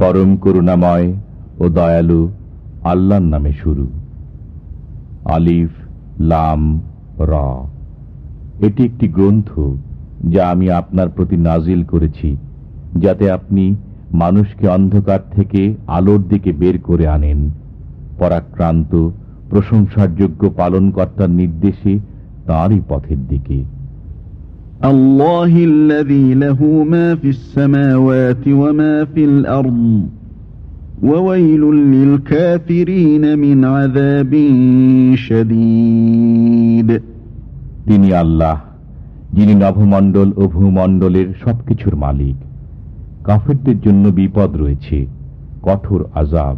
পরম করুণাময় ও দয়ালু আল্লাহর নামে শুরু। আলিফ, লাম, র। এটি একটি গ্রন্থ যা আমি আপনার প্রতি নাজিল করেছি, যাতে আপনি মানুষকে অন্ধকার থেকে আলোর দিকে বের করে আনেন। পরাক্রান্ত প্রশংসার যোগ্য পালনকর্তার নির্দেশে তাঁরই পথের দিকে। الله الذي له ما في السماوات وما في الأرض وويل للكافرين من عذاب شديد তিনি আল্লাহ যিনি নভমণ্ডল ও ভূমণ্ডলের সবকিছুর মালিক কাফেরদের জন্য বিপদ রয়েছে কঠোর আজাব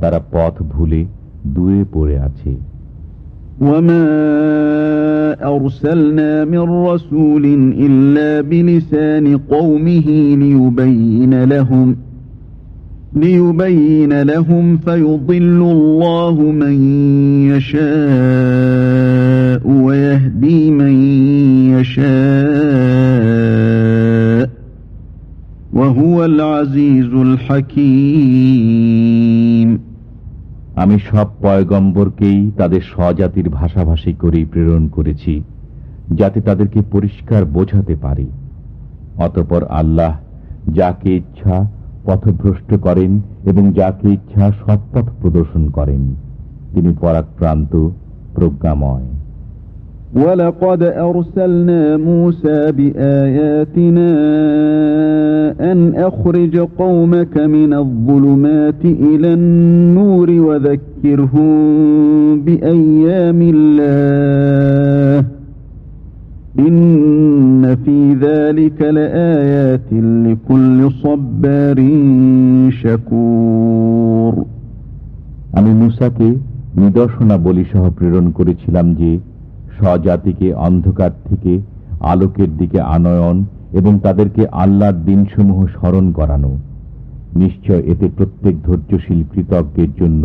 তারা পথ ভুলে দূরে পড়ে আছে وما أرسلنا من رسول إلا بلسان قومه ليبين لهم ليبين لهم فيضل الله من يشاء ويهدي من يشاء وهو العزيز الحكيم আমি সব পয়গম্বরকেই তাদের স্বজাতির ভাষাভাষী করেই প্রেরণ করেছি যাতে তাদেরকে পরিষ্কার বোঝাতে পারে অতপর আল্লাহ যাকে ইচ্ছা পথভ্রষ্ট করেন এবং যাকে ইচ্ছা সৎপথ প্রদর্শন করেন তিনি পরাক্রান্ত প্রজ্ঞাময় ولقد أرسلنا موسى بآياتنا أن أخرج قومك من الظلمات إلى النور وذكرهم بأيام الله إن في ذلك لآيات لكل صبار شكور আমি মুসাকে নিদর্শনাবলী সহ প্রেরণ করেছিলাম যে স্বজাতিকে অন্ধকার থেকে আলোকের দিকে আনয়ন এবং তাদেরকে আল্লাহর দিনসমূহ স্মরণ করানো নিশ্চয় এতে প্রত্যেক ধৈর্যশীল কৃতজ্ঞের জন্য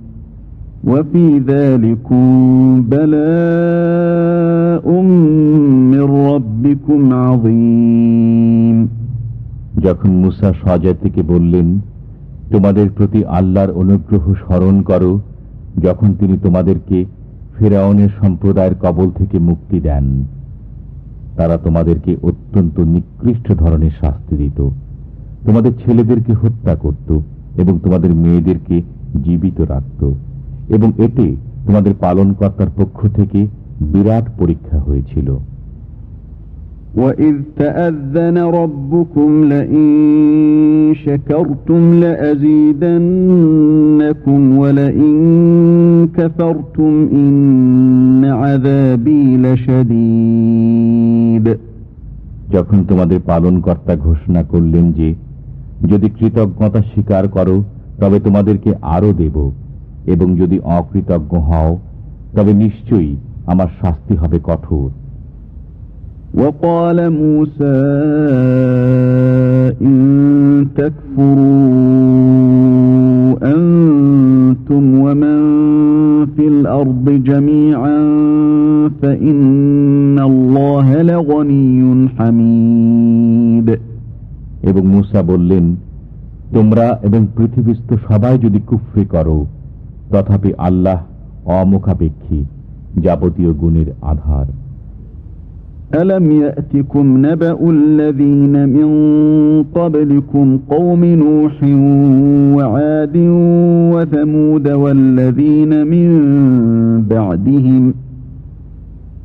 وفي ذلكم بلاء من ربكم عظيم যখন মুসা স্বজাতিকে বললেন তোমাদের প্রতি আল্লাহর অনুগ্রহ স্মরণ করো যখন তিনি তোমাদেরকে ফেরাউনের সম্প্রদায়ের কবল থেকে মুক্তি দেন তারা তোমাদেরকে অত্যন্ত নিকৃষ্ট ধরনের শাস্তি দিত তোমাদের ছেলেদেরকে হত্যা করত এবং তোমাদের মেয়েদেরকে জীবিত রাখত এবং এতে তোমাদের পালনকর্তার পক্ষ থেকে বিরাট পরীক্ষা হয়েছিল وَإِذْ تَأَذَّنَ رَبُّكُمْ لَئِن شَكَرْتُمْ لَأَزِيدَنَّكُمْ وَلَئِن كَفَرْتُمْ إِنَّ عَذَابِي لَشَدِيدٌ যখন তোমাদের পালনকর্তা ঘোষণা করলেন যে যদি কৃতজ্ঞতা স্বীকার করো তবে তোমাদেরকে আরো দেব এবং যদি অকৃতজ্ঞ হও তবে নিশ্চয়ই আমার শাস্তি হবে কঠোর। এবং মুসা বললেন তোমরা এবং পৃথিবীস্থ সবাই যদি কুফরি করো তথাপি আল্লাহ অমুখাপেক্ষী যাবতীয় গুণের আধার ألم يأتكم نبأ الذين من قبلكم قوم نوح وعاد وثمود والذين من بعدهم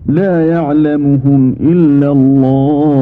لا يعلمهم إلا الله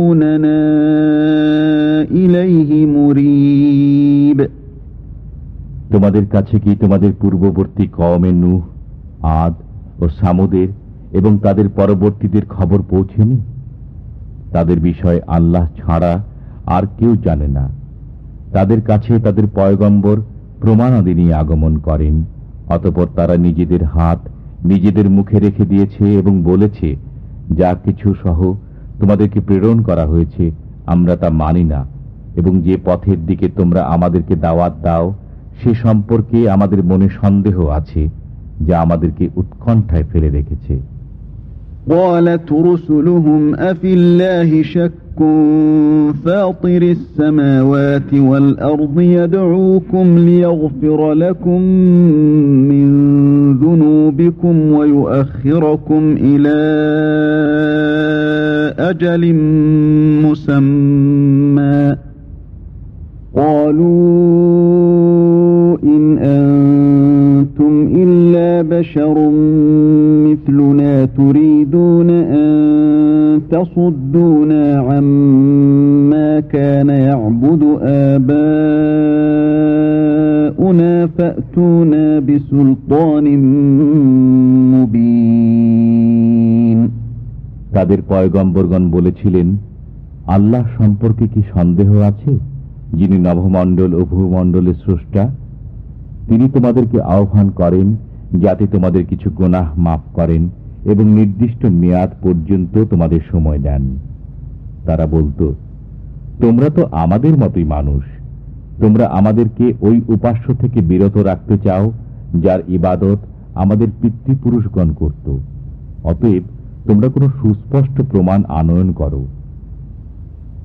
তোমাদের কাছে কি তোমাদের পূর্ববর্তী কওমে নূহ আদ ও সামুদের এবং তাদের পরবর্তীদের খবর পৌঁছেনি? তাদের বিষয়ে আল্লাহ ছাড়া আর কেউ জানে না। তাদের কাছে তাদের পয়গম্বর প্রমাণাদি নিয়ে আগমন করেন, অতপর তারা নিজেদের হাত নিজেদের মুখে রেখে দিয়েছে এবং বলেছে, যা কিছু সহ তোমাদেরকে প্রেরণ করা হয়েছে, আমরা তা মানি না এবং যে পথের দিকে তোমরা আমাদেরকে দাওয়াত দাও সে সম্পর্কে আমাদের মনে সন্দেহ আছে যা আমাদেরকে উৎকণ্ঠায় ফেলে রেখেছে قالت رسلهم أفي الله شك فاطر السماوات والأرض يدعوكم ليغفر لكم من ذنوبكم ويؤخركم إلى أجل مسمى بشر مثلنا تريدون أن تصدونا عما كان يعبد آباؤنا فأتونا بسلطان مبين তাদের পয়গম্বরগণ বলেছিলেন আল্লাহ সম্পর্কে কি সন্দেহ আছে যিনি নভমণ্ডল ও ভূমণ্ডলের স্রষ্টা তিনি তোমাদেরকে আহ্বান করেন যাতে তোমাদের কিছু গোনাহ মাফ করেন এবং নির্দিষ্ট মেয়াদ পর্যন্ত তোমাদের সময় দেন। তারা বলতো, তোমরা তো আমাদের মতোই মানুষ। তোমরা আমাদেরকে ওই উপাস্য থেকে বিরত রাখতে চাও, যার ইবাদত আমাদের পিতৃপুরুষগণ করত। অতএব তোমরা কোনো সুস্পষ্ট প্রমাণ আনয়ন করো।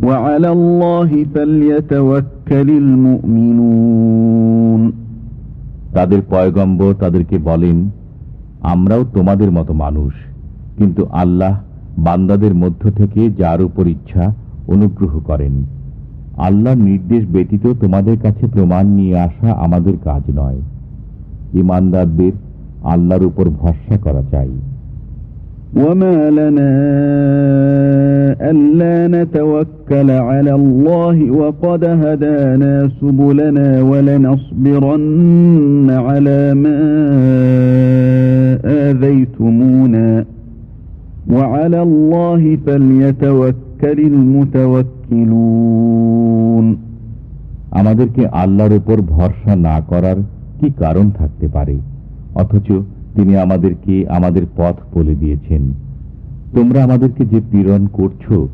وعلى الله فليتوكل المؤمنون তাদের পয়গম্বর তাদেরকে বলেন আমরাও তোমাদের মতো মানুষ কিন্তু আল্লাহ বান্দাদের মধ্য থেকে যার উপর ইচ্ছা অনুগ্রহ করেন আল্লাহর নির্দেশ ব্যতীত তোমাদের কাছে প্রমাণ নিয়ে আসা আমাদের কাজ নয় ইমানদারদের আল্লাহর উপর ভরসা করা চাই وما لنا ألا نتوكل على الله وقد هدانا سبلنا ولنصبرن على ما آذيتمونا وعلى الله فليتوكل المتوكلون আমাদেরকে আল্লাহর উপর ভরসা না করার কি কারণ থাকতে পারে অথচ তিনি আমাদেরকে আমাদের পথ বলে দিয়েছেন তোমরা আমাদেরকে যে পীড়ন করছো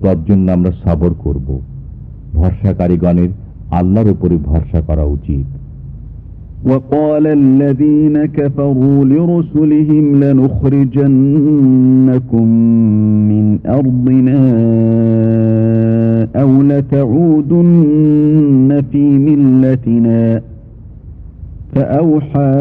তর জন্য আমরা সবর করব ভরসাকারীগণের আল্লাহর উপরে ভরসা করা উচিত وقال الذين كفروا لرسلهم لنخرجنكم من أرضنا أو لتعودن في ملتنا فأوحى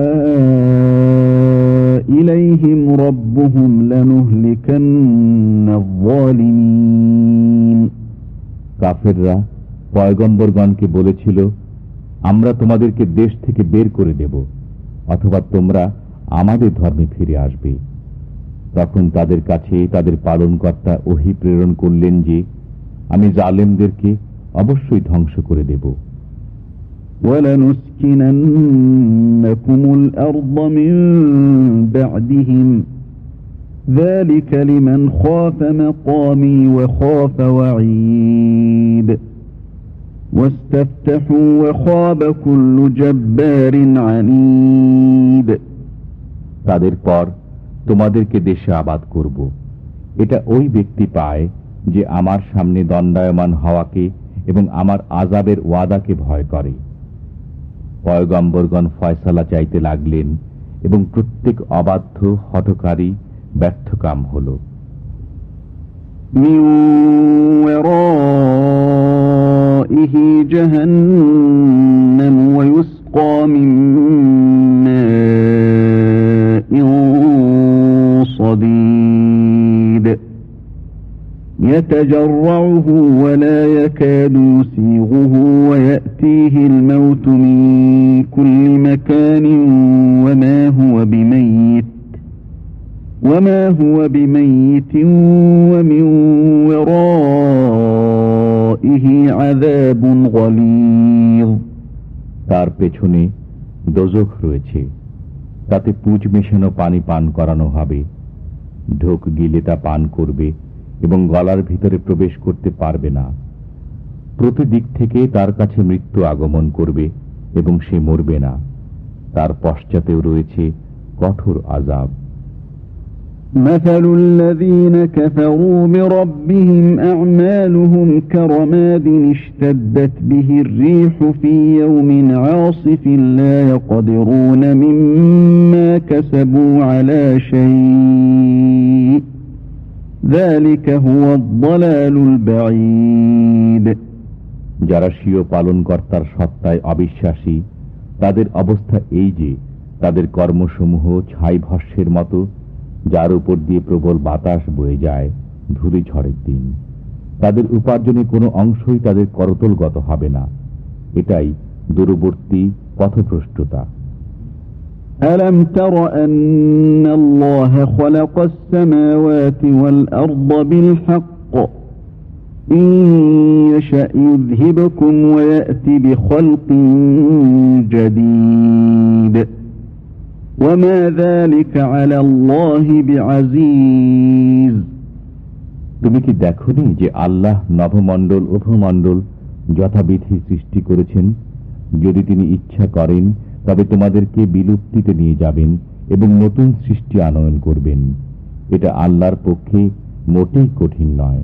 إليهم ربهم لنهلكن الظالمين কাফেররা পয়গম্বরগণকে বলেছিল আমরা তোমাদেরকে দেশ থেকে বের করে দেব অথবা তোমরা আমাদের ধর্মে ফিরে আসবে তখন তাদের কাছে তাদের পালনকর্তা ওহি প্রেরণ করলেন যে আমি জালেমদেরকে অবশ্যই ধ্বংস করে দেব ولنسكننكم الأرض من بعدهم ذلك لمن خاف مقامي وخاف وعيد واستفتحوا وخاب كل جبار عنيد তাদের পর তোমাদেরকে দেশে আবাদ করব এটা ওই ব্যক্তি পায় যে আমার সামনে দণ্ডায়মান হওয়াকে এবং আমার আজাবের ওয়াদাকে ভয় করে পয়গম্বরগণ ফয়সালা চাইতে লাগলেন এবং প্রত্যেক অবাধ্য হটকারী ব্যর্থকাম হল من ورائه جهنم ويسقى من ماء صديد يتجرعه ولا يكاد يسيغه ويأتيه الموت من كل مكان وما هو بميت وما هو بميت ومن ورائه عذاب غليظ তার পেছনে দোজখ রয়েছে তাতে পুজ মেশানো পানি পান করানো হবে ঢোক গিলে তা পান করবে এবং গলার ভিতরে প্রবেশ করতে পারবে না প্রতিদিক থেকে তার কাছে মৃত্যু আগমন করবে এবং সে মরবে না তার পশ্চাতেও রয়েছে কঠোর আজাব مثل الذين كفروا بربهم أعمالهم كرماد اشتدت به الريح في يوم عاصف لا يقدرون مما كسبوا على شيء ذلك هو الضلال البعيد যারা স্বীয় পালনকর্তার সত্তায় অবিশ্বাসী তাদের অবস্থা এই যে তাদের কর্মসমূহ ছাই ভস্যের মতো যার উপর দিয়ে প্রবল বাতাস বয়ে যায় ধূলি ঝড়ের দিন তাদের উপার্জনে কোনো অংশই তাদের করতলগত হবে না এটাই দূরবর্তী পথভ্রষ্টতা ألم تر أن الله خلق السماوات والأرض بالحق وما ذلك على الله بعزيز তুমি কি দেখনি যে আল্লাহ নভমণ্ডল উভমণ্ডল যথাবিধি সৃষ্টি করেছেন যদি তিনি ইচ্ছা করেন তবে তোমাদেরকে বিলুপ্তিতে নিয়ে যাবেন এবং নতুন সৃষ্টি আনয়ন করবেন এটা আল্লাহর পক্ষে মোটেই কঠিন নয়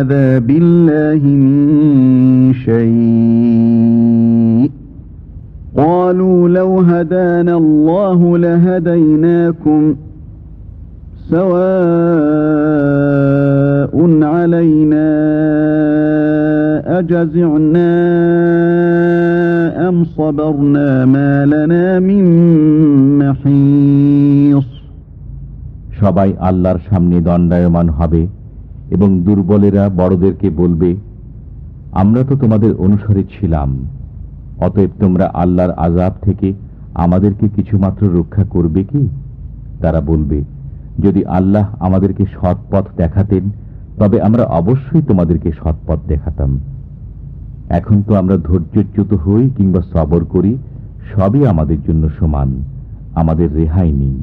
عذاب الله من شيء قالوا لو هدانا الله لهديناكم سواء علينا أجزعنا أم صبرنا ما لنا من محيص সবাই আল্লাহর সামনে দণ্ডায়মান হবে এবং দুর্বলেরা বড়দেরকে বলবে, আমরা তো তোমাদের অনুসারী ছিলাম, অতএব তোমরা আল্লাহর আজাব থেকে আমাদেরকে কিছুমাত্র রক্ষা করবে কি? তারা বলবে, যদি আল্লাহ আমাদেরকে সৎ পথ দেখাতেন, তবে আমরা অবশ্যই তোমাদেরকে সৎ পথ দেখাতাম। এখন তো আমরা ধৈর্যচ্যুত হই কিংবা সবর করি, সবই আমাদের জন্য সমান, আমাদের রেহাই নেই।